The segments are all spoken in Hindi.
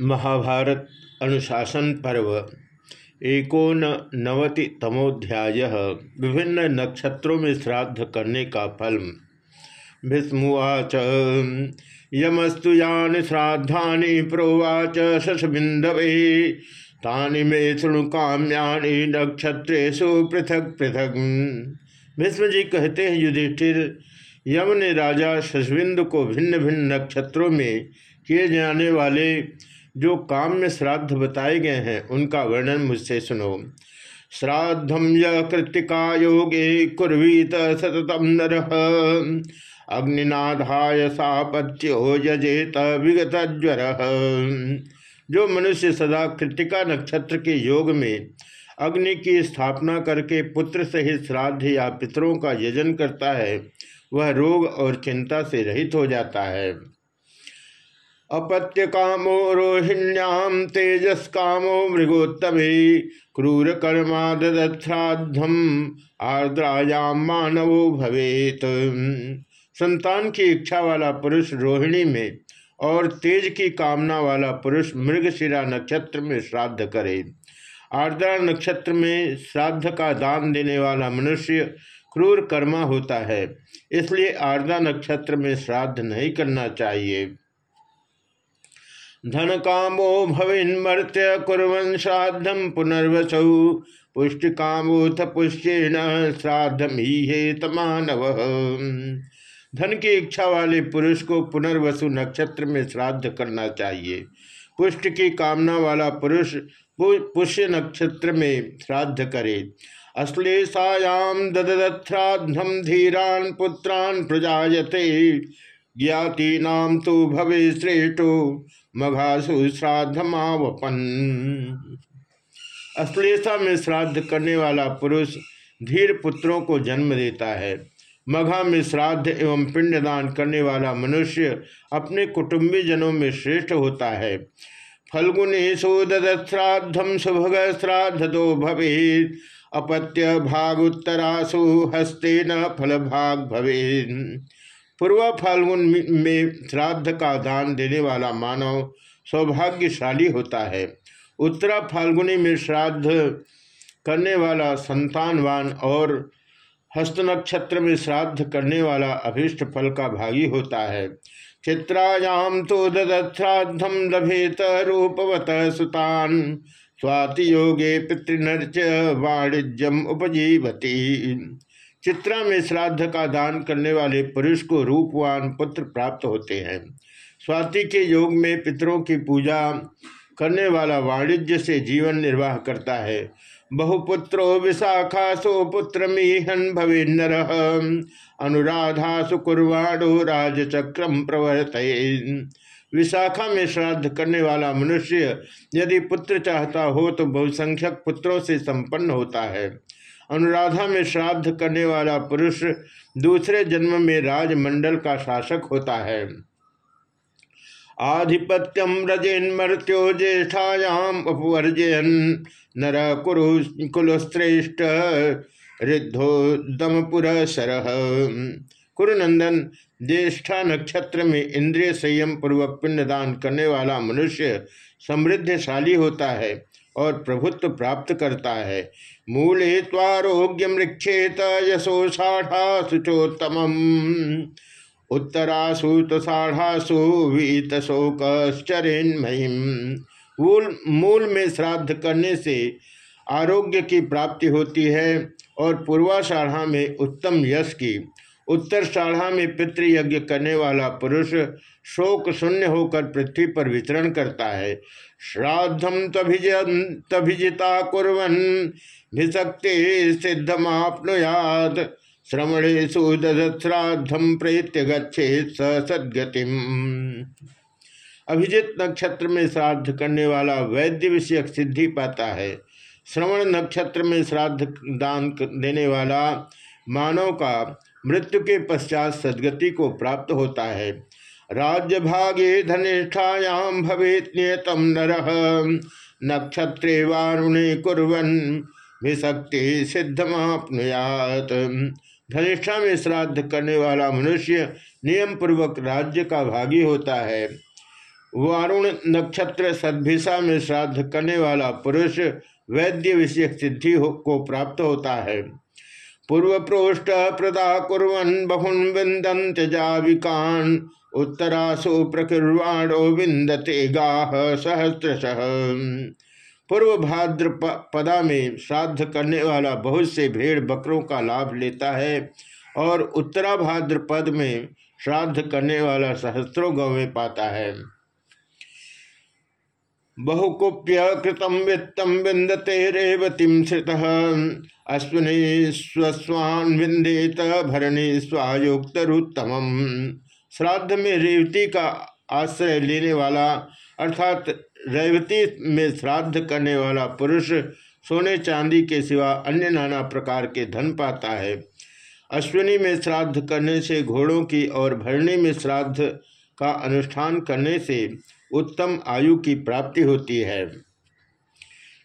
महाभारत अनुशासन पर्व। एकोन नवति तमोध्याय। विभिन्न नक्षत्रों में श्राद्ध करने का फल। भीष्मुवाच यमस्तु यानि श्राद्धानि, प्रोवाच शशबिंदवे तानि मे शृणु काम्यानि नक्षत्रेशु पृथक पृथक। भीष्म जी कहते हैं, युधिष्ठिर, यम ने राजा शशबिंदु को भिन्न भिन्न नक्षत्रों में किए जाने वाले जो काम में श्राद्ध बताए गए हैं, उनका वर्णन मुझसे सुनो। श्राद्धम य कृतिका योगे कुर्वीत सततम नर। अग्निनाधाय सापत्यो यजेत विगत ज्वर। जो मनुष्य सदा कृतिका नक्षत्र के योग में अग्नि की स्थापना करके पुत्र सहित श्राद्ध या पितरों का यजन करता है, वह रोग और चिंता से रहित हो जाता है। अपत्य कामो रोहिण्याम तेजस कामो मृगोत्तमे क्रूर कर्मा ददश्राद्धम आर्द्रायाम मानवो भवेत। संतान की इच्छा वाला पुरुष रोहिणी में और तेज की कामना वाला पुरुष मृगशिरा नक्षत्र में श्राद्ध करे। आर्द्रा नक्षत्र में श्राद्ध का दान देने वाला मनुष्य क्रूर कर्मा होता है, इसलिए आर्द्रा नक्षत्र में श्राद्ध नहीं करना चाहिए। धन कामो भविन्मर्त्य कुरन श्राद्धम पुनर्वसौ। पुष्टि कामोथ पुष्येण श्राद्धम ही हेत मानव धन की इच्छा वाले पुरुष को पुनर्वसु नक्षत्र में श्राद्ध करना चाहिए। पुष्ट की कामना वाला पुरुष पुष्य नक्षत्र में श्राद्ध करे। अश्लेषायाम ददश्राद्धम धीरान पुत्रान प्रजायते। ज्ञातीनाम तो भवे श्रेष्ठो मघासु श्राद्धमावपन। अश्लेषा में श्राद्ध करने वाला पुरुष धीर पुत्रों को जन्म देता है। मघा में श्राद्ध एवं पिंडदान करने वाला मनुष्य अपने कुटुंबी जनों में श्रेष्ठ होता है। फल्गुनेशु ददश्राद्धम सुभग श्राद्ध दो भवे अपत्य भाग उत्तरासु हस्ते न फल भाग भवे पूर्वा फाल्गुन में श्राद्ध का दान देने वाला मानव सौभाग्यशाली होता है। उत्तरा फाल्गुनी में श्राद्ध करने वाला संतानवान और हस्त नक्षत्र में श्राद्ध करने वाला अभीष्ट फल का भागी होता है। चित्रायाम तो ददश्राद्धम लभेत रूपवत सुतान। स्वाति योगे पितृनर्च वाणिज्यम उपजीवती। चित्रा में श्राद्ध का दान करने वाले पुरुष को रूपवान पुत्र प्राप्त होते हैं। स्वाति के योग में पितरों की पूजा करने वाला वाणिज्य से जीवन निर्वाह करता है। बहुपुत्रो विशाखासो पुत्र मीहन भवे नर। अनुराधा सुकुर्वाणो राजचक्रम प्रवर्त विशाखा में श्राद्ध करने वाला मनुष्य यदि पुत्र चाहता हो तो बहुसंख्यक पुत्रों से संपन्न होता है। अनुराधा में श्राद्ध करने वाला पुरुष दूसरे जन्म में राजमंडल का शासक होता है। आधिपत्यम रजेन मृत्यो ज्येष्ठायाम उपवर्जयन नर कुरु कुलश्रेष्ठ रिद्धोदमपुर सरह कुरुनंदन ज्येष्ठा नक्षत्र में इंद्रिय संयम पूर्वक पिंडदान करने वाला मनुष्य समृद्धशाली होता है। और प्रभुत्व प्राप्त करता है। मूले त्वारोग्य मृक्षेत यशो साढ़ा शुचोत्तम उत्तरासु तो साढ़ासु वीत महिम मूल मूल में श्राद्ध करने से आरोग्य की प्राप्ति होती है और पूर्वाषाढ़ा में उत्तम यश की उत्तर साढ़ा में पितृयज्ञ करने वाला पुरुष शोक शून्य होकर पृथ्वी पर वितरण करता है। श्राद्धम तभिजिता कुरन भिशक्ति सिद्धमापनुयाद श्रवणेशु दधश्राद्धम प्रेत्य गच्छे सदगतिम। अभिजित नक्षत्र में श्राद्ध करने वाला वैद्य विषयक सिद्धि पाता है। श्रवण नक्षत्र में श्राद्ध दान देने वाला मानव का मृत्यु के पश्चात सदगति को प्राप्त होता है। राज्य भागे धनिष्ठायाम भवेत नियतम नर। नक्षत्रे वारुणे कुरन विशक्ति सिद्धमापनुयात। धनिष्ठा में श्राद्ध करने वाला मनुष्य नियम पूर्वक राज्य का भागी होता है। वारुण नक्षत्र सद्भिषा में श्राद्ध करने वाला पुरुष वैद्य विषय सिद्धि को प्राप्त होता है। पूर्व पृष्ठ प्रदा कुरन बहुन विंदंत जाविकान। उत्तरासु प्रकृवाणो विंदते गाह सहस्रश। पूर्व भाद्र पदा में श्राद्ध करने वाला बहुत से भेड़ बकरों का लाभ लेता है और उत्तरा भाद्र पद में श्राद्ध करने वाला सहस्त्रों गौवें पाता है। बहुकुप्य कृतम वित्तम विंदते रेवतीम श्रित अश्विनी स्वस्वान विंदेत भरणी स्वायुक्त रुत्तम श्राद्ध में रेवती का आश्रय लेने वाला, अर्थात रेवती में श्राद्ध करने वाला पुरुष सोने चांदी के सिवा अन्य नाना प्रकार के धन पाता है। अश्विनी में श्राद्ध करने से घोड़ों की और भरणी में श्राद्ध का अनुष्ठान करने से उत्तम आयु की प्राप्ति होती है।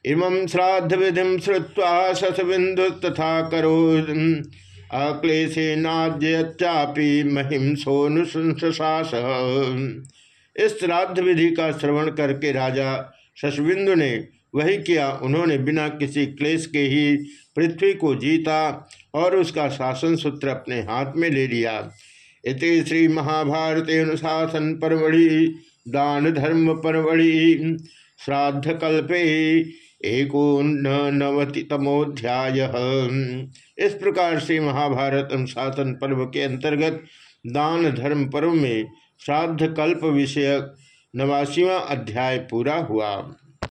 इमं श्राद्ध विधि श्रुवा ससबिंदु तथा करो अक्लेशे नाद्यचापी महिम सोनुशास इस श्राद्ध विधि का श्रवण करके राजा शशबिंदु ने वही किया। उन्होंने बिना किसी क्लेश के ही पृथ्वी को जीता और उसका शासन सूत्र अपने हाथ में ले लिया। इति श्री महाभारत अनुशासन परवड़ी दान धर्म परवड़ी श्राद्ध कल्पे एकोनवति तमोध्याय इस प्रकार से महाभारत अनुशासन पर्व के अंतर्गत दान धर्म पर्व में श्राद्ध कल्प विषयक नवासीवा अध्याय पूरा हुआ।